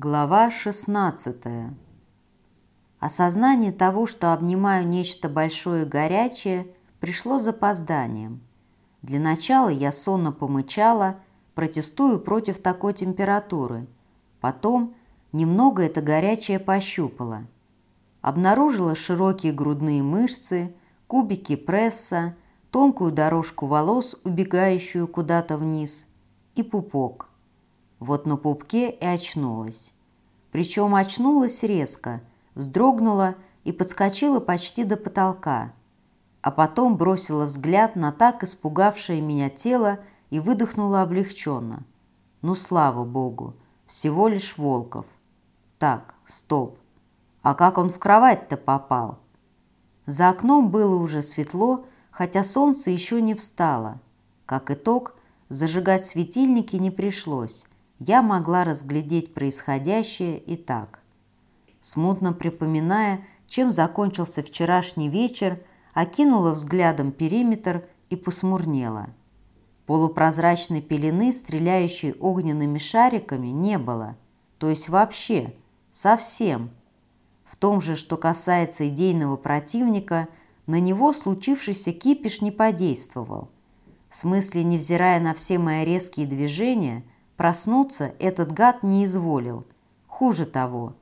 Глава 16 Осознание того, что обнимаю нечто большое и горячее, пришло запозданием. Для начала я сонно помычала, протестую против такой температуры. Потом немного это горячее пощупала. Обнаружила широкие грудные мышцы, кубики пресса, тонкую дорожку волос, убегающую куда-то вниз, и пупок. Вот на пупке и очнулась. Причем очнулась резко, вздрогнула и подскочила почти до потолка. А потом бросила взгляд на так испугавшее меня тело и выдохнула облегченно. Ну, слава богу, всего лишь Волков. Так, стоп. А как он в кровать-то попал? За окном было уже светло, хотя солнце еще не встало. Как итог, зажигать светильники не пришлось я могла разглядеть происходящее и так. Смутно припоминая, чем закончился вчерашний вечер, окинула взглядом периметр и посмурнела. Полупрозрачной пелены, стреляющей огненными шариками, не было. То есть вообще, совсем. В том же, что касается идейного противника, на него случившийся кипиш не подействовал. В смысле, невзирая на все мои резкие движения – Проснуться этот гад не изволил. Хуже того,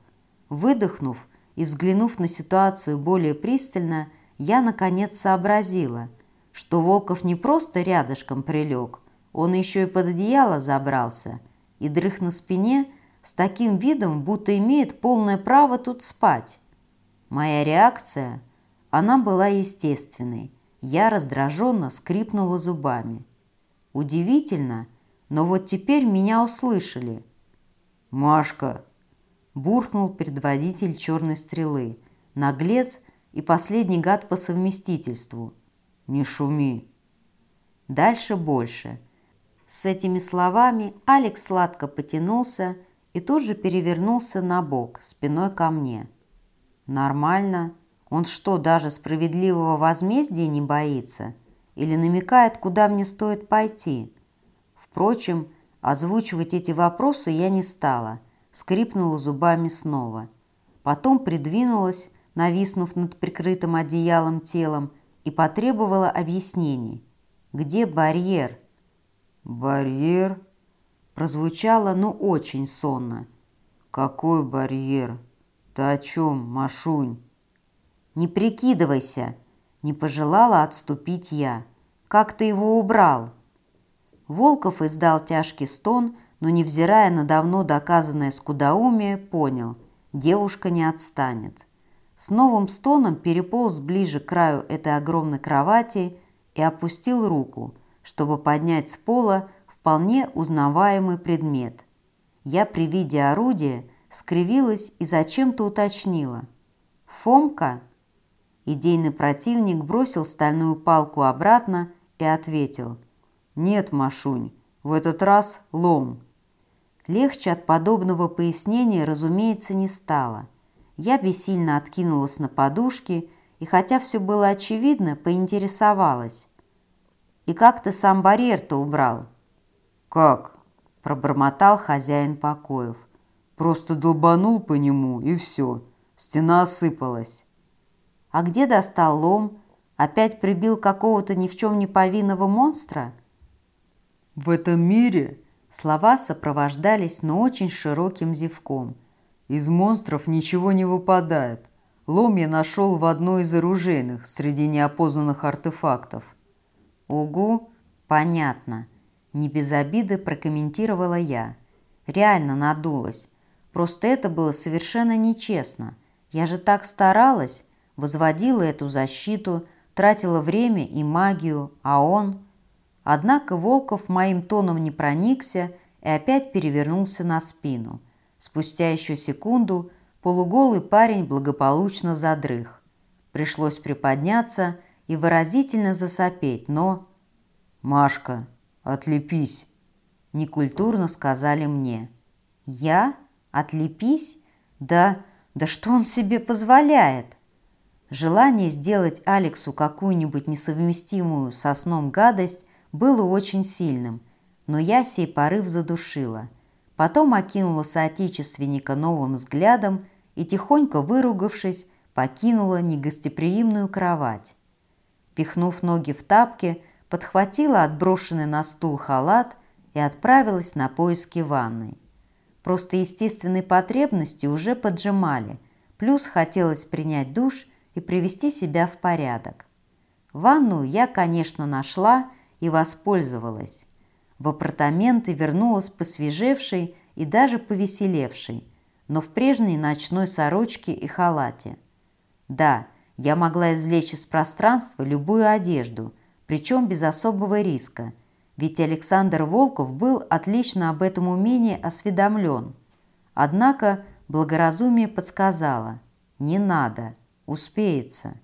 выдохнув и взглянув на ситуацию более пристально, я наконец сообразила, что Волков не просто рядышком прилег, он еще и под одеяло забрался и дрых на спине с таким видом, будто имеет полное право тут спать. Моя реакция, она была естественной. Я раздраженно скрипнула зубами. Удивительно, но вот теперь меня услышали. «Машка!» – буркнул предводитель черной стрелы, наглец и последний гад по совместительству. «Не шуми!» Дальше больше. С этими словами Алекс сладко потянулся и тут же перевернулся на бок, спиной ко мне. «Нормально. Он что, даже справедливого возмездия не боится? Или намекает, куда мне стоит пойти?» Впрочем, озвучивать эти вопросы я не стала, скрипнула зубами снова. Потом придвинулась, нависнув над прикрытым одеялом телом, и потребовала объяснений. «Где барьер?» «Барьер?» Прозвучало, ну, очень сонно. «Какой барьер? Ты о чем, Машунь?» «Не прикидывайся!» Не пожелала отступить я. «Как ты его убрал?» Волков издал тяжкий стон, но, невзирая на давно доказанное скудоумие, понял – девушка не отстанет. С новым стоном переполз ближе к краю этой огромной кровати и опустил руку, чтобы поднять с пола вполне узнаваемый предмет. Я при виде орудия скривилась и зачем-то уточнила. «Фомка?» Идейный противник бросил стальную палку обратно и ответил – «Нет, Машунь, в этот раз лом». Легче от подобного пояснения, разумеется, не стало. Я бессильно откинулась на подушки и, хотя все было очевидно, поинтересовалась. «И как ты сам барьер-то убрал?» «Как?» – пробормотал хозяин покоев. «Просто долбанул по нему, и все. Стена осыпалась». «А где достал лом? Опять прибил какого-то ни в чем не повинного монстра?» В этом мире слова сопровождались, но очень широким зевком. Из монстров ничего не выпадает. Лом я нашел в одной из оружейных среди неопознанных артефактов. Угу, понятно. Не без обиды прокомментировала я. Реально надулась. Просто это было совершенно нечестно. Я же так старалась, возводила эту защиту, тратила время и магию, а он... Однако Волков моим тоном не проникся и опять перевернулся на спину. Спустя еще секунду полуголый парень благополучно задрых. Пришлось приподняться и выразительно засопеть, но... «Машка, отлепись!» Некультурно сказали мне. «Я? Отлепись? Да, да что он себе позволяет?» Желание сделать Алексу какую-нибудь несовместимую со сном гадость было очень сильным, но я сей порыв задушила. потом окинула соотечественника новым взглядом и, тихонько выругавшись, покинула негостеприимную кровать. Пихнув ноги в тапки, подхватила отброшенный на стул халат и отправилась на поиски ванной. Просто естественные потребности уже поджимали, плюс хотелось принять душ и привести себя в порядок. Ванную я, конечно, нашла и воспользовалась. В апартаменты вернулась посвежевшей и даже повеселевшей, но в прежней ночной сорочке и халате. Да, я могла извлечь из пространства любую одежду, причем без особого риска, ведь Александр Волков был отлично об этом умении осведомлен. Однако благоразумие подсказало «не надо, успеется».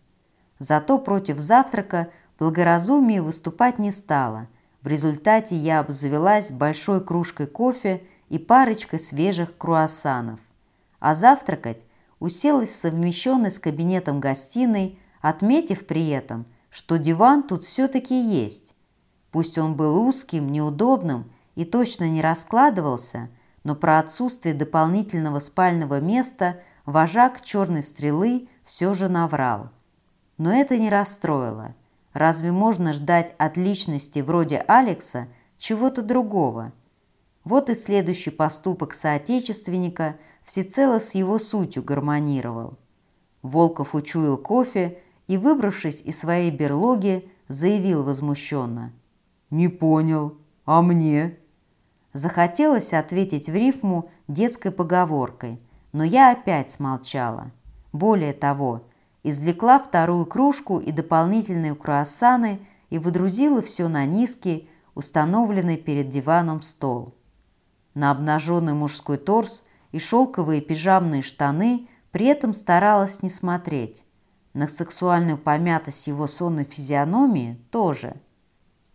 Зато против завтрака благоразумие выступать не стало. В результате я обзавелась большой кружкой кофе и парочкой свежих круассанов. А завтракать уселась в совмещенной с кабинетом гостиной, отметив при этом, что диван тут все-таки есть. Пусть он был узким, неудобным и точно не раскладывался, но про отсутствие дополнительного спального места вожак черной стрелы все же наврал. Но это не расстроило. Разве можно ждать от личности вроде Алекса чего-то другого? Вот и следующий поступок соотечественника – всецело с его сутью гармонировал. Волков учуял кофе и, выбравшись из своей берлоги, заявил возмущенно. «Не понял. А мне?» Захотелось ответить в рифму детской поговоркой, но я опять смолчала. Более того, извлекла вторую кружку и дополнительные круассаны и выдрузила все на низкий, установленный перед диваном стол. На обнаженный мужской торс и шелковые пижамные штаны при этом старалась не смотреть. На сексуальную помятость его сонной физиономии тоже.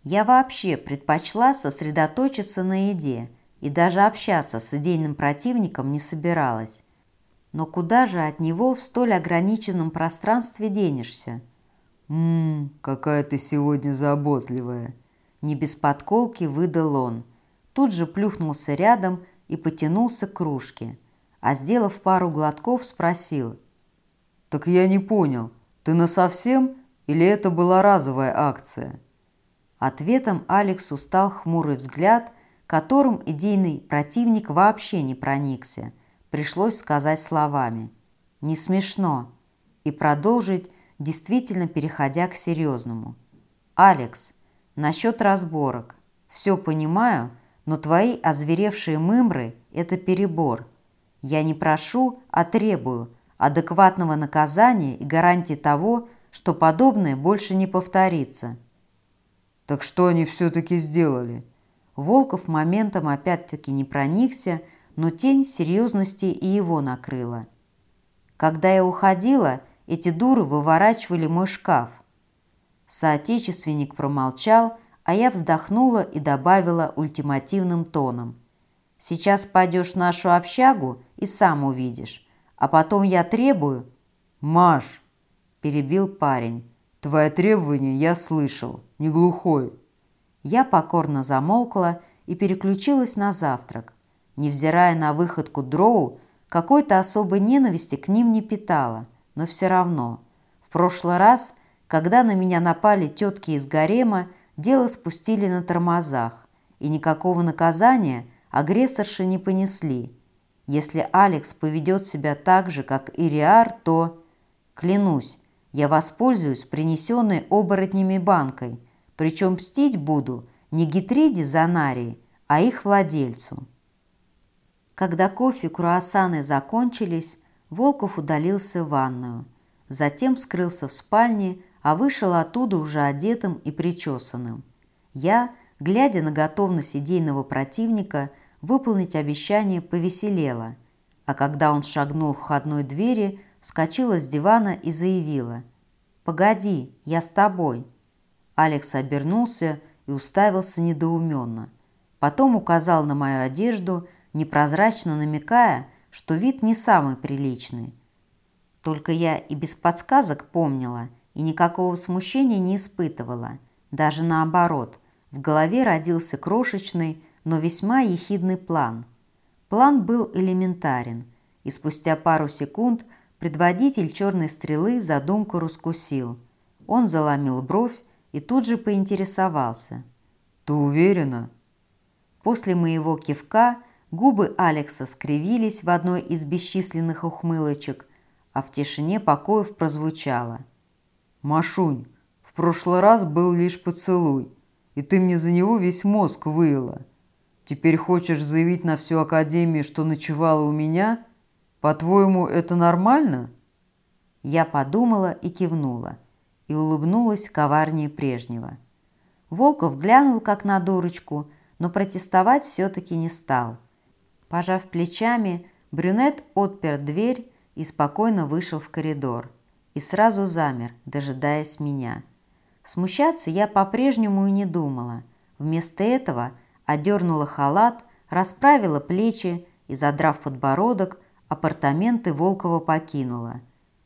Я вообще предпочла сосредоточиться на еде и даже общаться с идейным противником не собиралась. Но куда же от него в столь ограниченном пространстве денешься? «Ммм, какая ты сегодня заботливая!» Не без подколки выдал он. Тут же плюхнулся рядом и потянулся к кружке, а, сделав пару глотков, спросил. «Так я не понял, ты насовсем или это была разовая акция?» Ответом Алексу стал хмурый взгляд, которым идейный противник вообще не проникся. Пришлось сказать словами. «Не смешно» и продолжить, действительно переходя к серьезному. «Алекс, насчет разборок. Все понимаю, но твои озверевшие мымры – это перебор. Я не прошу, а требую адекватного наказания и гарантии того, что подобное больше не повторится. Так что они все-таки сделали? Волков моментом опять-таки не проникся, но тень серьезности и его накрыла. Когда я уходила, эти дуры выворачивали мой шкаф. Соотечественник промолчал, а я вздохнула и добавила ультимативным тоном. «Сейчас пойдешь в нашу общагу и сам увидишь. А потом я требую...» «Маш!» – перебил парень. «Твои требования я слышал, не глухой». Я покорно замолкла и переключилась на завтрак. Невзирая на выходку дроу, какой-то особой ненависти к ним не питала, но все равно. В прошлый раз, когда на меня напали тетки из гарема, дело спустили на тормозах, и никакого наказания агрессорши не понесли. Если Алекс поведет себя так же, как Ириар, то... Клянусь, я воспользуюсь принесенной оборотнями банкой, причем мстить буду не Гитриде Занарии, а их владельцу. Когда кофе и круассаны закончились, Волков удалился в ванную, затем скрылся в спальне, а вышел оттуда уже одетым и причесанным. Я, глядя на готовность идейного противника, выполнить обещание повеселела, а когда он шагнул в входной двери, вскочила с дивана и заявила «Погоди, я с тобой». Алекс обернулся и уставился недоуменно. Потом указал на мою одежду, непрозрачно намекая, что вид не самый приличный. Только я и без подсказок помнила – и никакого смущения не испытывала. Даже наоборот, в голове родился крошечный, но весьма ехидный план. План был элементарен, и спустя пару секунд предводитель черной стрелы задумку раскусил. Он заломил бровь и тут же поинтересовался. «Ты уверена?» После моего кивка губы Алекса скривились в одной из бесчисленных ухмылочек, а в тишине покоев прозвучало. «Машунь, в прошлый раз был лишь поцелуй, и ты мне за него весь мозг выила. Теперь хочешь заявить на всю Академию, что ночевала у меня? По-твоему, это нормально?» Я подумала и кивнула, и улыбнулась коварнее прежнего. Волков глянул, как на дурочку, но протестовать все-таки не стал. Пожав плечами, брюнет отпер дверь и спокойно вышел в коридор. И сразу замер, дожидаясь меня. Смущаться я по-прежнему и не думала. Вместо этого одернула халат, расправила плечи и, задрав подбородок, апартаменты Волкова покинула.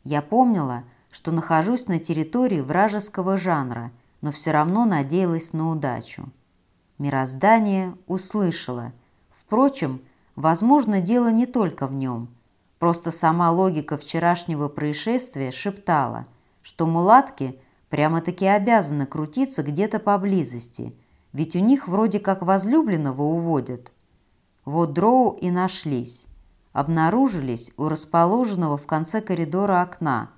Я помнила, что нахожусь на территории вражеского жанра, но все равно надеялась на удачу. Мироздание услышало. Впрочем, возможно, дело не только в нем. Просто сама логика вчерашнего происшествия шептала, что мулатки прямо-таки обязаны крутиться где-то поблизости, ведь у них вроде как возлюбленного уводят. Вот дроу и нашлись. Обнаружились у расположенного в конце коридора окна,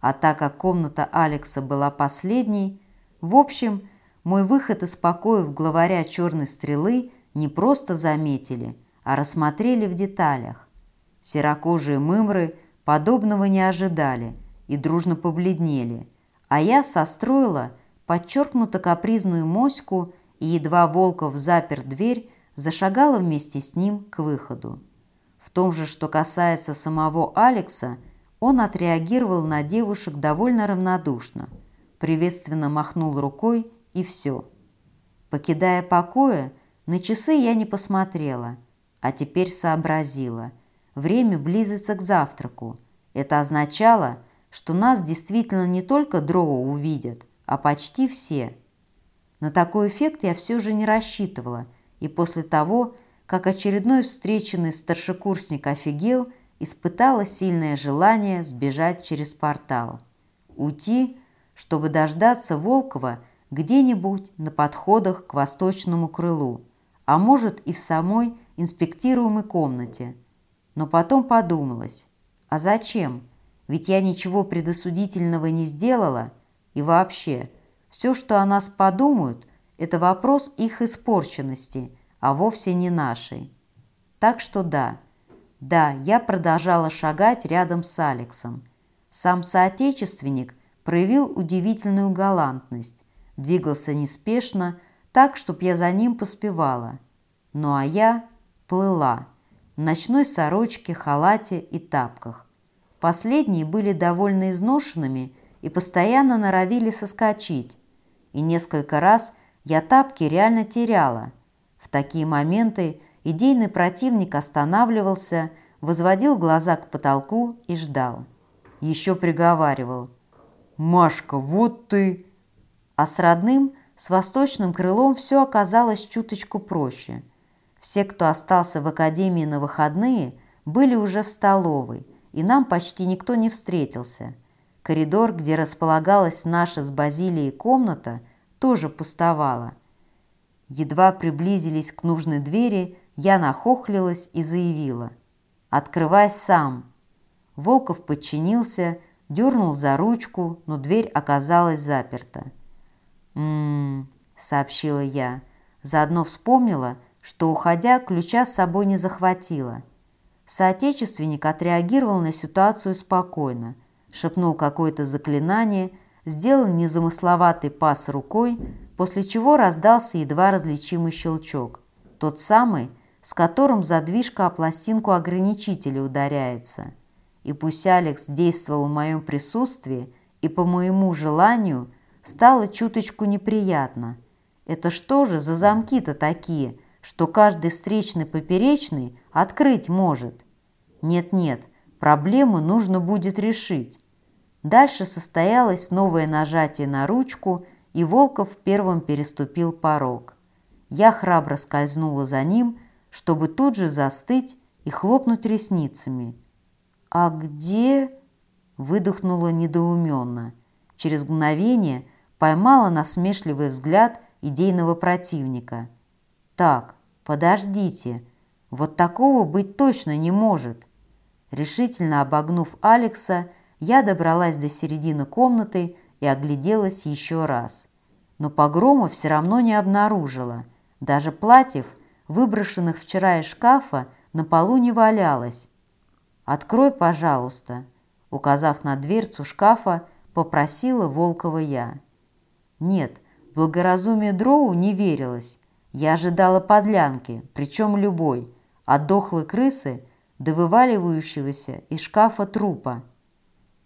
а так как комната Алекса была последней, в общем, мой выход из покоев главаря «Черной стрелы» не просто заметили, а рассмотрели в деталях. Серокожие мымры подобного не ожидали и дружно побледнели, а я состроила подчеркнуто капризную моську и, едва Волков запер дверь, зашагала вместе с ним к выходу. В том же, что касается самого Алекса, он отреагировал на девушек довольно равнодушно, приветственно махнул рукой и все. Покидая покоя, на часы я не посмотрела, а теперь сообразила. Время близится к завтраку. Это означало, что нас действительно не только дроу увидят, а почти все. На такой эффект я все же не рассчитывала, и после того, как очередной встреченный старшекурсник офигел, испытала сильное желание сбежать через портал. Уйти, чтобы дождаться Волкова – где-нибудь на подходах к восточному крылу, а может и в самой инспектируемой комнате. Но потом подумалось, а зачем? Ведь я ничего предосудительного не сделала, и вообще, все, что о нас подумают, это вопрос их испорченности, а вовсе не нашей. Так что да, да, я продолжала шагать рядом с Алексом. Сам соотечественник проявил удивительную галантность, двигался неспешно, так, чтоб я за ним поспевала. Ну а я плыла в ночной сорочке, халате и тапках. Последние были довольно изношенными и постоянно норовили соскочить. И несколько раз я тапки реально теряла. В такие моменты идейный противник останавливался, возводил глаза к потолку и ждал. Еще приговаривал. «Машка, вот ты...» А с родным, с восточным крылом все оказалось чуточку проще. Все, кто остался в академии на выходные, были уже в столовой, и нам почти никто не встретился. Коридор, где располагалась наша с Базилией комната, тоже пустовала. Едва приблизились к нужной двери, я нахохлилась и заявила. «Открывай сам!» Волков подчинился, дернул за ручку, но дверь оказалась заперта. «М-м-м», сообщила я. Заодно вспомнила, что, уходя, ключа с собой не захватила. Соотечественник отреагировал на ситуацию спокойно, шепнул какое-то заклинание, сделал незамысловатый пас рукой, после чего раздался едва различимый щелчок, тот самый, с которым задвижка о пластинку ограничителя ударяется. И пусть Алекс действовал в моем присутствии и по моему желанию – стало чуточку неприятно. Это что же за замки-то такие, что каждый встречный поперечный открыть может? Нет-нет, проблему нужно будет решить. Дальше состоялось новое нажатие на ручку, и Волков первым переступил порог. Я храбро скользнула за ним, чтобы тут же застыть и хлопнуть ресницами. «А где?» – выдохнула недоуменно. Через мгновение поймала насмешливый взгляд идейного противника. «Так, подождите, вот такого быть точно не может!» Решительно обогнув Алекса, я добралась до середины комнаты и огляделась еще раз. Но погрома все равно не обнаружила. Даже платьев, выброшенных вчера из шкафа, на полу не валялось. «Открой, пожалуйста», — указав на дверцу шкафа, попросила Волкова я. Нет, благоразумие Дроу не верилось. Я ожидала подлянки, причем любой, от дохлой крысы до вываливающегося из шкафа трупа.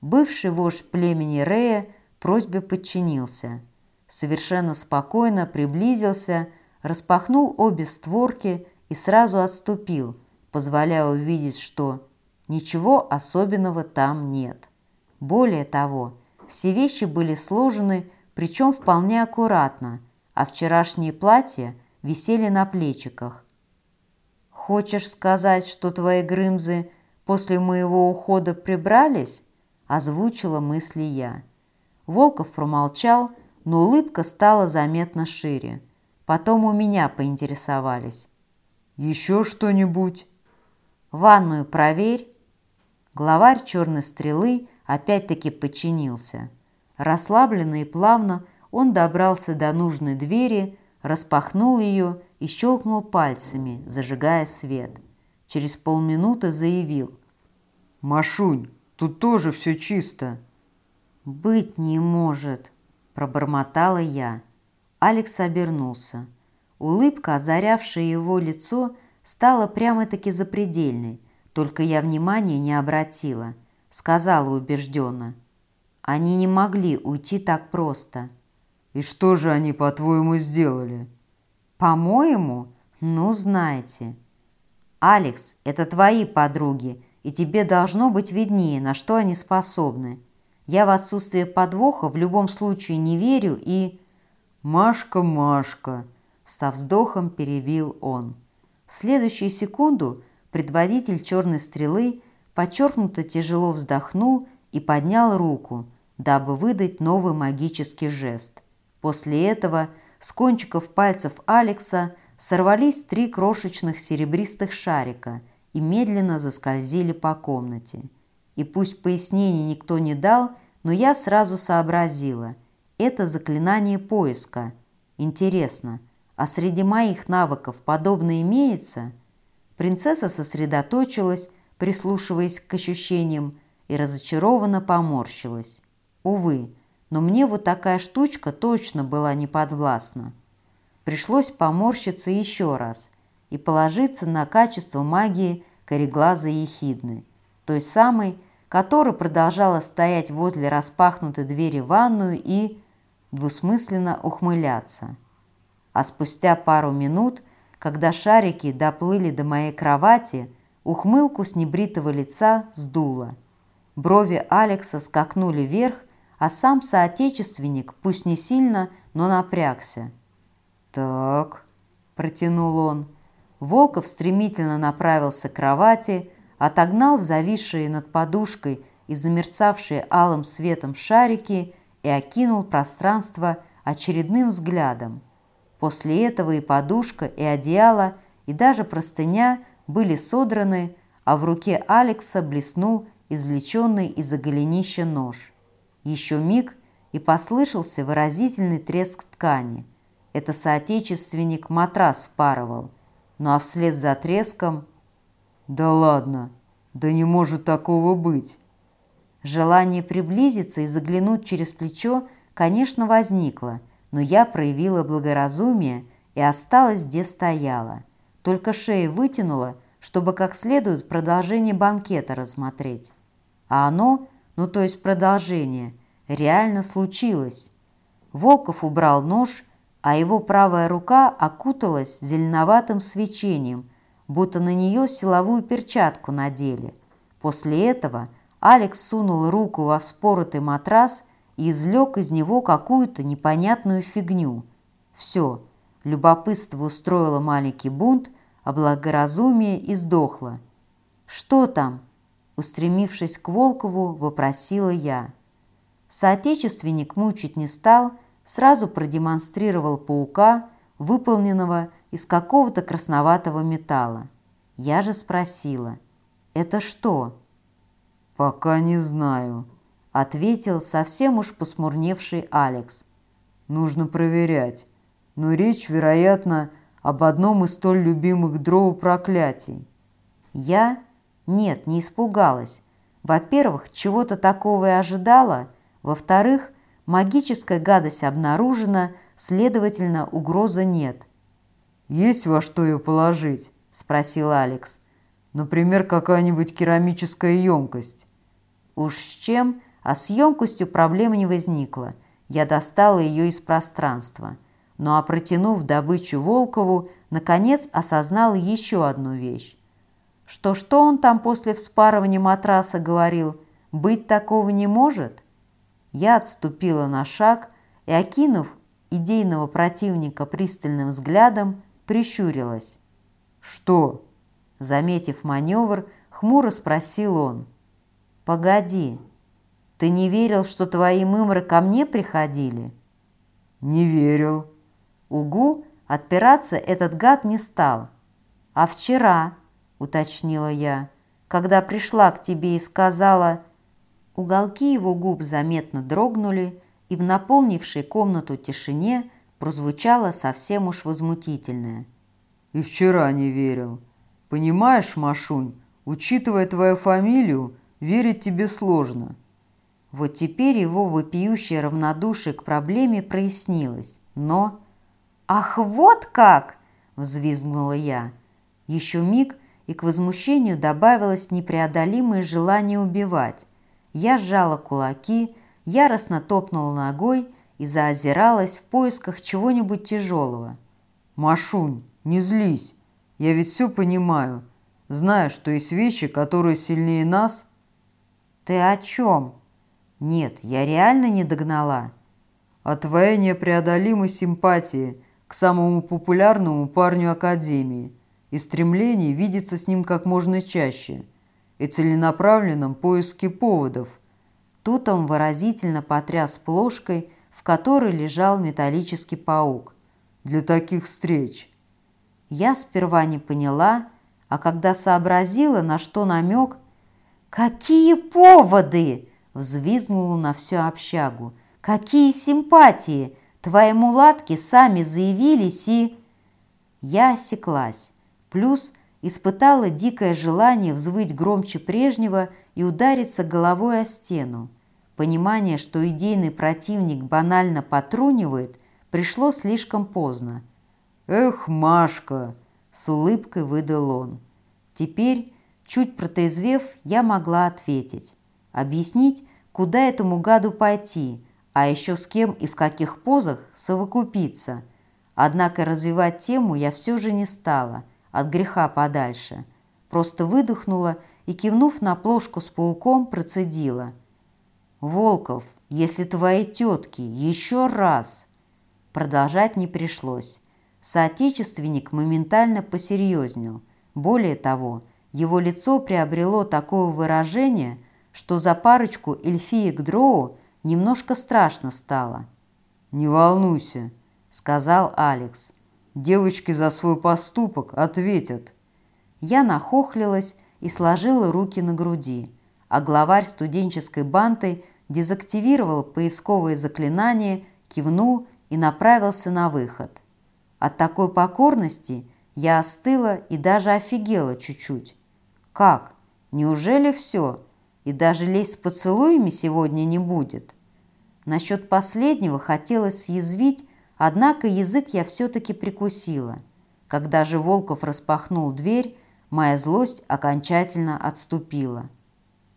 Бывший вождь племени Рея просьбе подчинился. Совершенно спокойно приблизился, распахнул обе створки и сразу отступил, позволяя увидеть, что ничего особенного там нет. Более того, все вещи были сложены, причем вполне аккуратно, а вчерашние платья висели на плечиках. «Хочешь сказать, что твои грымзы после моего ухода прибрались?» озвучила мысли я. Волков промолчал, но улыбка стала заметно шире. Потом у меня поинтересовались. «Еще что-нибудь?» «Ванную проверь». Главарь черной стрелы опять-таки подчинился. Расслабленно и плавно он добрался до нужной двери, распахнул ее и щелкнул пальцами, зажигая свет. Через полминуты заявил. «Машунь, Тут тоже все чисто». «Быть не может», – пробормотала я. Алекс обернулся. Улыбка, озарявшая его лицо, стала прямо-таки запредельной, только я внимания не обратила. Сказала убежденно. Они не могли уйти так просто. «И что же они, по-твоему, сделали?» «По-моему? Ну, знаете». «Алекс, это твои подруги, и тебе должно быть виднее, на что они способны. Я в отсутствие подвоха в любом случае не верю и...» «Машка, Машка!» – со вздохом перевил он. В следующую секунду предводитель черной стрелы подчеркнуто тяжело вздохнул и поднял руку, дабы выдать новый магический жест. После этого с кончиков пальцев Алекса сорвались три крошечных серебристых шарика – и медленно заскользили по комнате. И пусть пояснений никто не дал, но я сразу сообразила. Это заклинание поиска. Интересно, а среди моих навыков подобное имеется? Принцесса сосредоточилась, прислушиваясь к ощущениям, и разочарованно поморщилась. Увы, но мне вот такая штучка точно была не подвластна. Пришлось поморщиться еще раз – и положиться на качество магии кореглазой ехидны, той самой, которая продолжала стоять возле распахнутой двери в ванную и двусмысленно ухмыляться. А спустя пару минут, когда шарики доплыли до моей кровати, ухмылку с небритого лица сдуло. Брови Алекса скакнули вверх, а сам соотечественник, пусть не сильно, но напрягся. «Так», – протянул он, – Волков стремительно направился к кровати, отогнал зависшие над подушкой и замерцавшие алым светом шарики и окинул пространство очередным взглядом. После этого и подушка, и одеяло, и даже простыня были содраны, а в руке Алекса блеснул извлеченный из-за голенища нож. Еще миг, и послышался выразительный треск ткани. Это соотечественник матрас спарывал – ну а вслед за треском «Да ладно, да не может такого быть!» Желание приблизиться и заглянуть через плечо, конечно, возникло, но я проявила благоразумие и осталась, где стояла. Только шею вытянула, чтобы как следует продолжение банкета рассмотреть. А оно, ну то есть продолжение, реально случилось. Волков убрал нож а его правая рука окуталась зеленоватым свечением, будто на нее силовую перчатку надели. После этого Алекс сунул руку во вспоротый матрас и извлек из него какую-то непонятную фигню. Все, любопытство устроило маленький бунт, а благоразумие издохло. «Что там?» Устремившись к Волкову, вопросила я. Соотечественник мучить не стал, сразу продемонстрировал паука, выполненного из какого-то красноватого металла. Я же спросила, «Это что?» «Пока не знаю», — ответил совсем уж посмурневший Алекс. «Нужно проверять, но речь, вероятно, об одном из столь любимых дроу проклятий». Я нет, не испугалась. Во-первых, чего-то такого и ожидала. Во-вторых, магическая гадость обнаружена, следовательно, угрозы нет. «Есть во что ее положить?» – спросил Алекс. «Например, какая-нибудь керамическая емкость». Уж с чем, а с емкостью проблем не возникло. Я достала ее из пространства. Ну а протянув добычу Волкову, наконец осознала еще одну вещь. Что что он там после вспарывания матраса говорил? Быть такого не может? Я отступила на шаг и, окинув идейного противника пристальным взглядом, прищурилась. «Что?» Заметив маневр, хмуро спросил он. «Погоди, ты не верил, что твои мымры ко мне приходили?» «Не верил». Угу, отпираться этот гад не стал. «А вчера?» — уточнила я, когда пришла к тебе и сказала... Уголки его губ заметно дрогнули, и в наполнившей комнату тишине прозвучало совсем уж возмутительное. «И вчера не верил. Понимаешь, Машунь, учитывая твою фамилию, верить тебе сложно». Вот теперь его вопиющее равнодушие к проблеме прояснилось, но... «Ах, вот как!» – взвизгнула я. Еще миг – и к возмущению добавилось непреодолимое желание убивать. Я сжала кулаки, яростно топнула ногой и заозиралась в поисках чего-нибудь тяжелого. «Машунь, не злись, я ведь все понимаю. Знаю, что есть вещи, которые сильнее нас». «Ты о чем?» «Нет, я реально не догнала». «О твоей непреодолимой симпатии к самому популярному парню Академии» и стремлении видеться с ним как можно чаще, и целенаправленном поиске поводов. Тут он выразительно потряс плошкой, в которой лежал металлический паук. «Для таких встреч!» Я сперва не поняла, а когда сообразила, на что намек, «Какие поводы!» – взвизгнула на всю общагу. «Какие симпатии! Твои мулатки сами заявились и...» Я осеклась. Плюс испытала дикое желание взвыть громче прежнего и удариться головой о стену. Понимание, что идейный противник банально потрунивает, пришло слишком поздно. «Эх, Машка!» – с улыбкой выдал он. Теперь, чуть протрезвев, я могла ответить. Объяснить, куда этому гаду пойти, а еще с кем и в каких позах совокупиться. Однако развивать тему я все же не стала – от греха подальше. Просто выдохнула и, кивнув на плошку с пауком, процедила. «Волков, если твои тетки еще раз...» Продолжать не пришлось. Соотечественник моментально посерьезнел. Более того, его лицо приобрело такое выражение, что за парочку эльфиек Дроу немножко страшно стало. «Не волнуйся», — сказал Алекс. Девочки за свой поступок ответят. Я нахохлилась и сложила руки на груди, а главарь студенческой банты дезактивировал поисковые заклинания, кивнул и направился на выход. От такой покорности я остыла и даже офигела чуть-чуть. Как? Неужели все? И даже лезть с поцелуями сегодня не будет? Насчет последнего хотелось съязвить, Однако язык я все-таки прикусила. Когда же Волков распахнул дверь, моя злость окончательно отступила.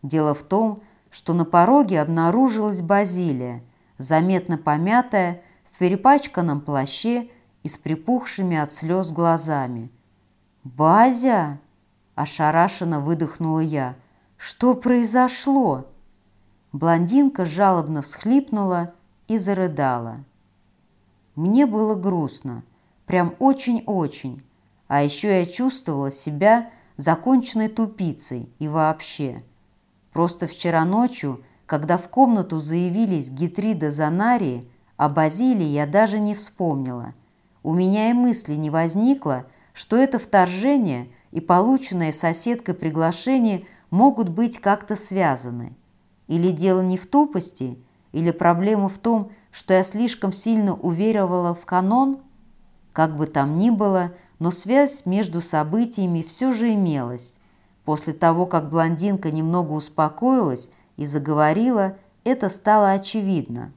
Дело в том, что на пороге обнаружилась Базилия, заметно помятая, в перепачканном плаще и с припухшими от слез глазами. «Базя!» – ошарашенно выдохнула я. «Что произошло?» Блондинка жалобно всхлипнула и зарыдала. Мне было грустно, прям очень-очень. А еще я чувствовала себя законченной тупицей и вообще. Просто вчера ночью, когда в комнату заявились Гитрида Занарии, о Базилии я даже не вспомнила. У меня и мысли не возникло, что это вторжение и полученное соседкой приглашение могут быть как-то связаны. Или дело не в тупости, или проблема в том, что я слишком сильно уверовала в канон? Как бы там ни было, но связь между событиями все же имелась. После того, как блондинка немного успокоилась и заговорила, это стало очевидно.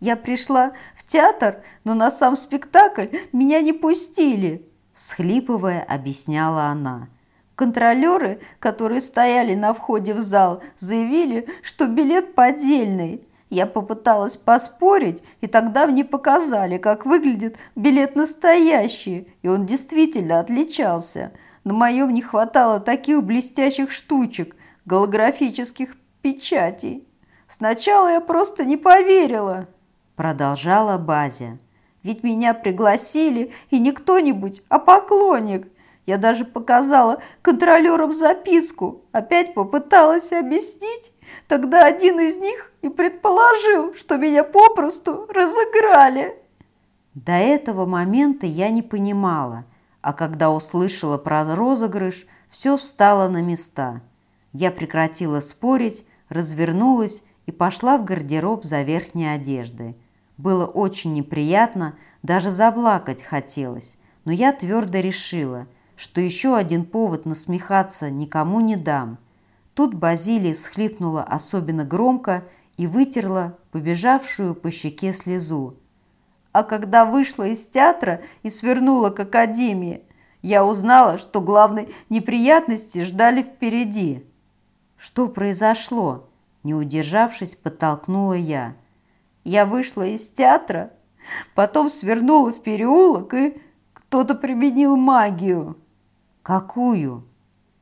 «Я пришла в театр, но на сам спектакль меня не пустили», всхлипывая, объясняла она. Контролеры, которые стояли на входе в зал, заявили, что билет поддельный. Я попыталась поспорить, и тогда мне показали, как выглядит билет настоящий, и он действительно отличался. На моем не хватало таких блестящих штучек, голографических печатей. Сначала я просто не поверила, продолжала Базя. Ведь меня пригласили, и не кто-нибудь, а поклонник. Я даже показала контролерам записку, опять попыталась объяснить. Тогда один из них и предположил, что меня попросту разыграли. До этого момента я не понимала, а когда услышала про розыгрыш, все встало на места. Я прекратила спорить, развернулась и пошла в гардероб за верхней одеждой. Было очень неприятно, даже заплакать хотелось, но я твердо решила, что еще один повод насмехаться никому не дам. Тут Базилия всхлипнула особенно громко и вытерла побежавшую по щеке слезу. А когда вышла из театра и свернула к академии, я узнала, что главные неприятности ждали впереди. Что произошло? Не удержавшись, подтолкнула я. Я вышла из театра, потом свернула в переулок, и кто-то применил магию. «Какую?»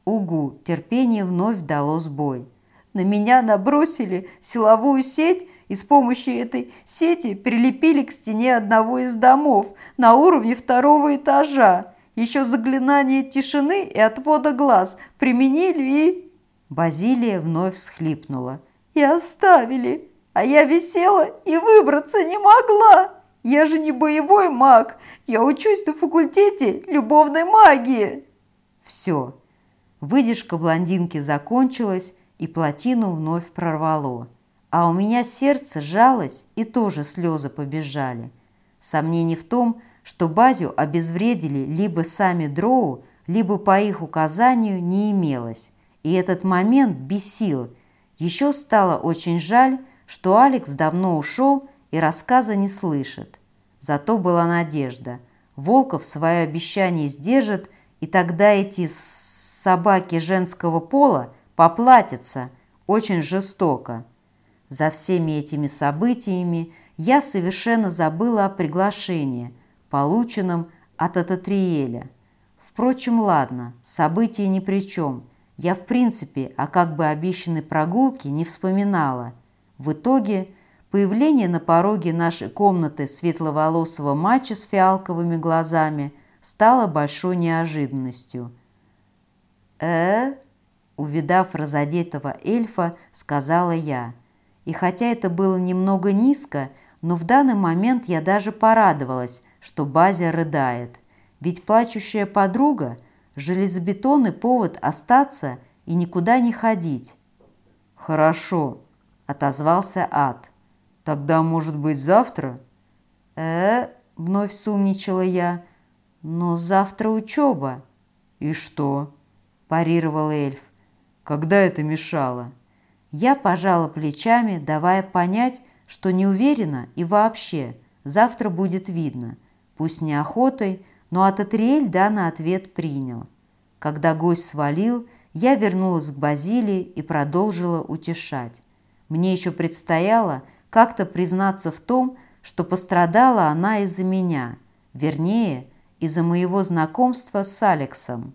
Угу, терпение вновь дало сбой. На меня набросили силовую сеть и с помощью этой сети прилепили к стене одного из домов на уровне второго этажа. Еще заклинание тишины и отвода глаз применили и... Базилия вновь всхлипнула. И оставили. А я висела и выбраться не могла. Я же не боевой маг. Я учусь на факультете любовной магии. Все. Выдержка блондинки закончилась, и плотину вновь прорвало. А у меня сердце сжалось, и тоже слезы побежали. Сомнений в том, что базю обезвредили либо сами дроу, либо по их указанию не имелось. И этот момент бесил. Еще стало очень жаль, что Алекс давно ушел и рассказа не слышит. Зато была надежда. Волков свое обещание сдержит – и тогда эти собаки женского пола поплатятся очень жестоко. За всеми этими событиями я совершенно забыла о приглашении, полученном от Ататриэля. Впрочем, ладно, события ни при чем. Я в принципе о как бы обещанной прогулке не вспоминала. В итоге появление на пороге нашей комнаты светловолосого мача с фиалковыми глазами – стало большой неожиданностью. «Э?» – увидав разодетого эльфа, сказала я. И хотя это было немного низко, но в данный момент я даже порадовалась, что Базя рыдает. Ведь плачущая подруга – железобетонный повод остаться и никуда не ходить. «Хорошо», – отозвался Ад. «Тогда, может быть, завтра?» «Э?» – вновь сумничала я – «Но завтра учеба». «И что?» – парировал эльф. «Когда это мешало?» Я пожала плечами, давая понять, что не уверена и вообще, завтра будет видно. Пусть неохотой, но от Атриэль данный ответ принял. Когда гость свалил, я вернулась к Базилии и продолжила утешать. Мне еще предстояло как-то признаться в том, что пострадала она из-за меня, вернее, из-за моего знакомства с Алексом.